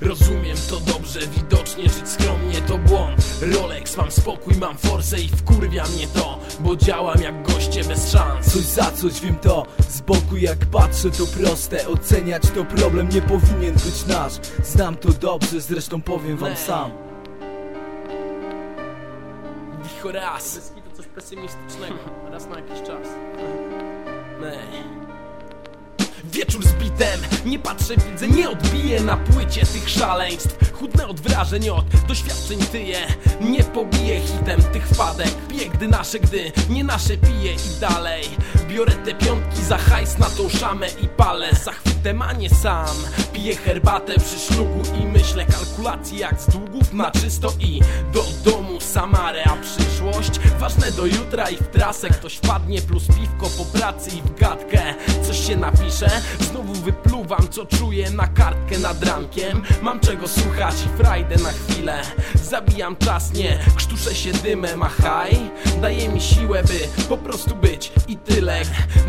Rozumiem to dobrze, widocznie żyć skromnie to błąd. Rolex, mam spokój, mam forsę i wkurwia mnie to Bo działam jak goście bez szans. Coś za coś wiem to, z boku jak patrzę to proste. Oceniać to problem nie powinien być nasz. Znam to dobrze, zresztą powiem wam sam. Dicho raz to coś pesymistycznego, raz na jakiś czas. Nej Wieczór z bitem, nie patrzę, widzę, nie odbiję na płycie tych szaleństw. Chudnę od wrażeń, od doświadczeń tyję Nie pobiję hitem tych wpadek. Piję, gdy nasze, gdy nie nasze piję i dalej. Biorę te piątki za hajs na tą szamę i palę. Zachwytem, a nie sam. Piję herbatę przy szlugu i myślę kalkulacji jak z długów na czysto I do domu. Samarę, a przyszłość Ważne do jutra i w trasę. Ktoś wpadnie Plus piwko po pracy i w gadkę. Coś się napisze, znowu wypluwam co czuję na kartkę nad rankiem. Mam czego słuchać i frajdę na chwilę. Zabijam czas, nie krztuszę się dymem, a haj. Daje mi siłę, by po prostu być i tyle.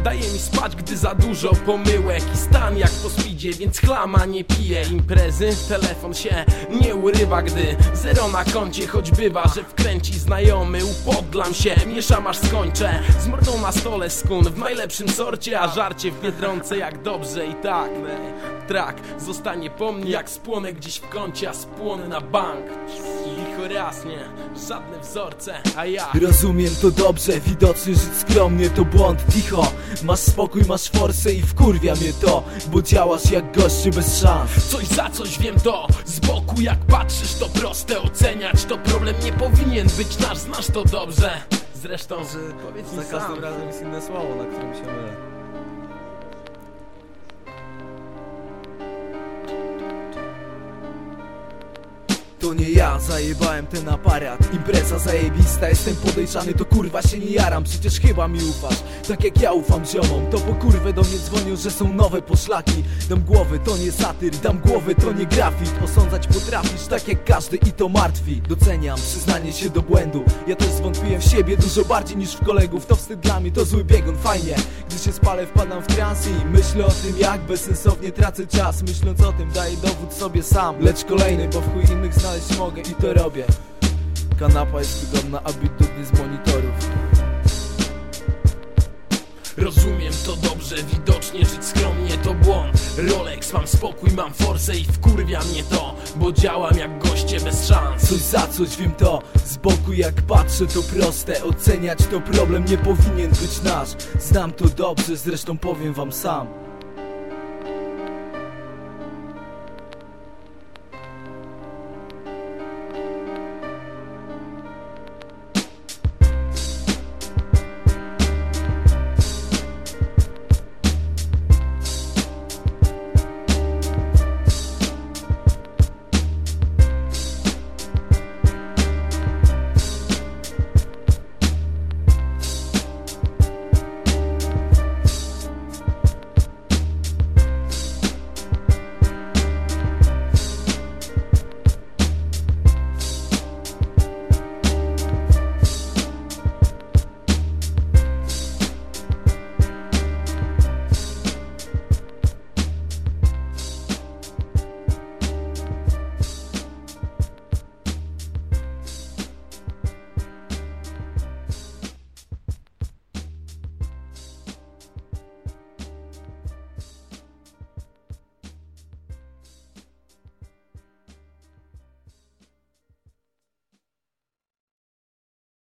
Daje mi spać, gdy za dużo pomyłek I stan jak po speedzie, więc chlama nie piję Imprezy, telefon się nie urywa, gdy zero na koncie Choć bywa, że wkręci znajomy, upodlam się Mieszam aż skończę, z mordą na stole skun W najlepszym sorcie, a żarcie w Biedronce jak dobrze i tak. Trak zostanie po mnie jak spłonę gdzieś w kącie, a spłonę na bank raz, nie, żadne wzorce, a ja Rozumiem to dobrze, widocznie żyć skromnie to błąd Ticho, masz spokój, masz forsę i wkurwia mnie to Bo działasz jak goście bez szans. Coś za coś wiem to Z boku jak patrzysz to proste Oceniać to problem nie powinien być nasz Znasz to dobrze. Zresztą powiedz mi Za każdym razem jest inne słowo, na którym się mylę. To nie ja, zajebałem ten aparat. Impreza zajebista, jestem podejrzany To kurwa się nie jaram, przecież chyba mi ufasz. Tak jak ja ufam ziomom To po kurwę do mnie dzwonią, że są nowe poszlaki. Dam głowy, to nie satyr Dam głowy, to nie grafit. Osądzać potrafisz, tak jak każdy i to martwi. Doceniam przyznanie się do błędu. Ja też zwątpiłem w siebie dużo bardziej niż w kolegów. To wstyd dla mnie, to zły biegun, fajnie. Gdy się spalę, wpadam w trans i myślę o tym jak bezsensownie tracę czas. Myśląc o tym, daję dowód sobie sam. Lecz kolejny, bo w chuj innych znaleźć mogę i to robię. Kanapa jest wygodna, a bit dudny z monitorów. Rozumiem to dobrze, widocznie żyć skromnie to błąd. Rolex, mam spokój, mam forsę i wkurwia mnie to Bo działam jak goście bez szans. Coś za coś wiem to, z boku jak patrzę to proste. Oceniać to problem nie powinien być nasz. Znam to dobrze, zresztą powiem wam sam